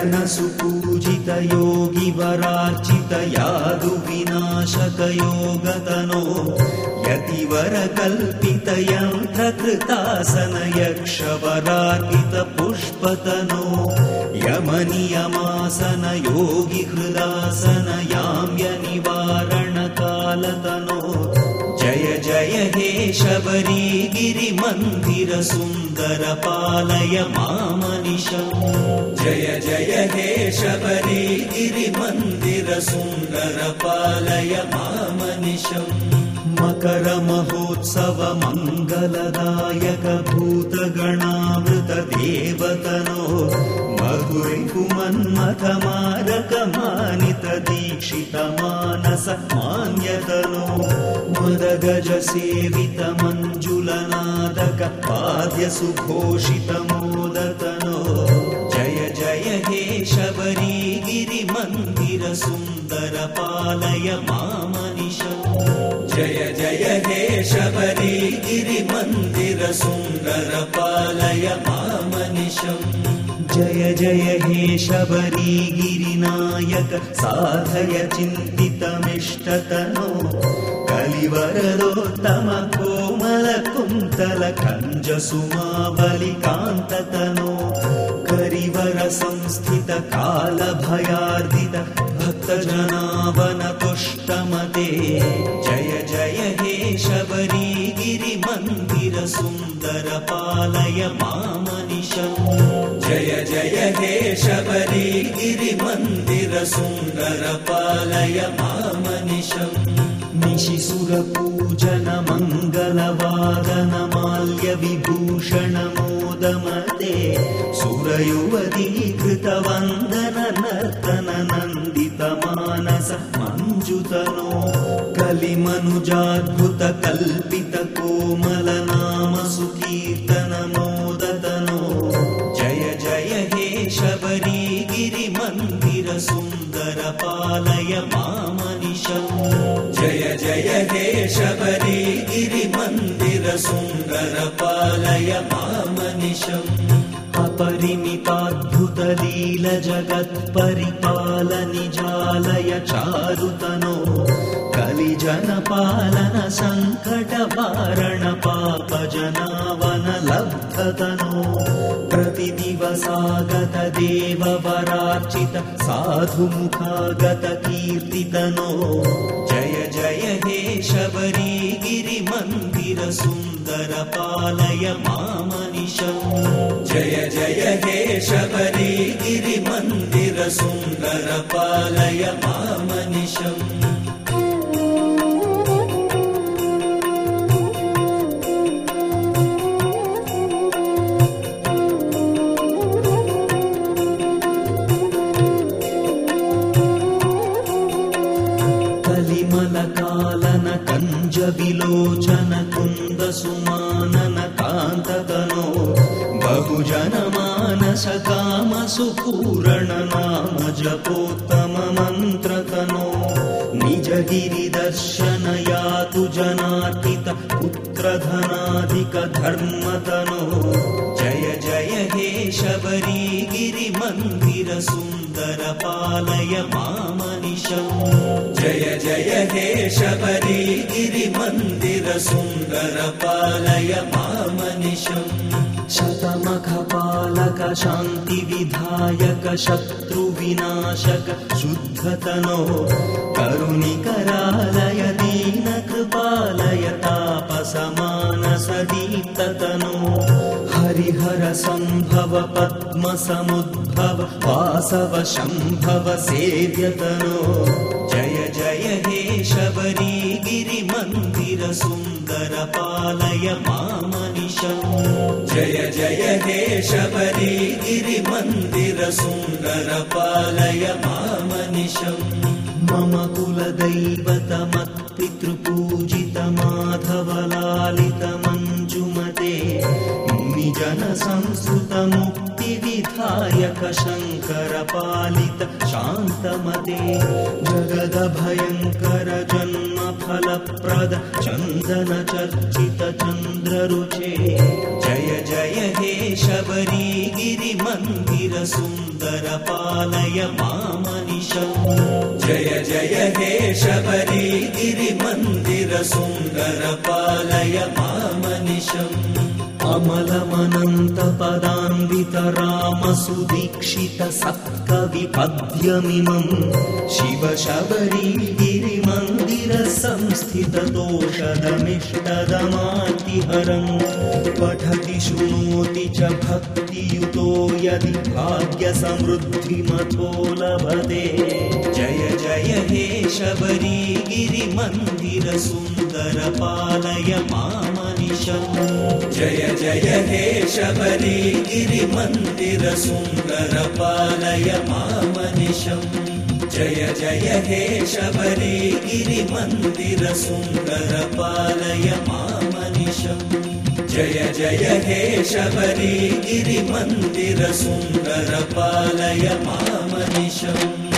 जन सुपूजित योगि वरार्चित यादु विनाशक योगतनो यतिवर कल्पित यन्त्रकृतासन यक्षवरार्पित पुष्पतनो यमनियमासन योगि हृदासन हे शबरी गिरिमन्दिर सुन्दर पालय मामनिशम् जय जय हे शबरी गिरिमन्दिर सुन्दर पालय मामनिशम्। मकर महोत्सव मङ्गलदायक भूतगणामृत देवतनो मधुरिपुमन्मथ मारक मानित दीक्षित मानस मान्यतनो मद गज सेवित मञ्जुलनादक पाद्य सुघोषित मोदतनो जय जय हे शबरी गिरिमन्दिर सुन्दर पालय मामनिशम् जय जय हे शबरी गिरिमन्दिर सुन्दर पालय मामनिशम् जय जय हे शबरी गिरिनायक साधय चिन्तितमिष्टतनो कलिवरदोत्तम कोमल कुन्तल कञ्ज सुमावलिकान्ततनो। करिवर संस्थित काल भयार्दित भक्तजनावन तुष्टमते जय जय हे शबरी गिरिमन्दिर सुन्दर पालय मामनिशम् जय जय हे शबरी गिरिमन्दिर सुन्दर पालय मामनिशम् निशिसुरपूजन मङ्गलवादन माल्य विभूषण मोदमते सुरयुवतीकृतवन्दन नर्तन नन्दित मानस मञ्जुतनो कलिमनुजाद्भुत कल्पित कोमल नाम सुकीर्तन मोदतनो जय जय हे शबरी गिरिमन्दिर सुन्दर पालय मामनिशम् जय जय हे शबरी गिरिमन्दिर सुन्दर पालय मामनिशम् अपरिमिताद्भुतलील जगत्परिपाल निजालय चारुतनो। कलिजनपालन सङ्कटवारण पापजनावन लब्धतनो प्रतिदिवसागत देववरार्चित साधुमुखागत कीर्तितनो जय जय हे शबरी गिरिमन्दिर सुन्दर पालय मामनिशम् जय जय हे शबरी गिरिमन्दिर सुन्दर पालय मामनिशम् कलिमलकालन कञ्ज विलोचन कुन्द सुमानन कान्ततनो बहुजन मानस काम सुपूरण नाम जपोत्तम मन्त्रतनो निज गिरिदर्शन यातु जनार्पित पुत्रधनाधिक धर्मतनो जय जय हे शबरी गिरिमन्दिर सुन्दर पालय मामनिशम् जय हे शबरी गिरिमन्दिर पालय मामनिशम् शतमखपालक शान्तिविधायक शत्रुविनाशक शुद्धतनो करुणिकरालय दीनकृपालय तापसमानसदीप्ततनो हरिहर सम्भव पद्म समुद्भव वासव शम्भव सेव्यतनो शबरी सुन्दर पालय मामनिशम् जय जय हे शबरी सुन्दर पालय मामनिशम् मम कुलदैवतमत्पितृपूजित माधवलालित मुनिजन संस्कृत मुक्तिविधायक शङ्कर पालित शान्तमते। जगद भयङ्कर जन्म चन्दन चर्चित चन्द्ररुचे जय जय हे शबरी मन्दिर सुन्दर पालय मामनिशम् जय जय हे शबरी मन्दिर सुन्दर पालय मामनिशम् अमलमनन्तपदान्वित राम सुदीक्षित सत्कविपद्यमिमम् शिव शबरी गिरिमन्दिर संस्थित दोषदमिष्टदमातिहरम् पठति शृणोति च भक्तियुतो यदि भाग्यसमृद्धिमथो लभते। जय जय हे शबरी गिरिमन्दिर सुन्दर पालय मामनिशम् जय जय हे शबरी गिरिमन्दिर सुन्दर पालय मामनिशम् जय जय हे शबरी गिरिमन्दिर सुन्दर पालय मामनिशम् जय जय हे शबरी गिरिमन्दिर सुन्दर पालय मामनिशम्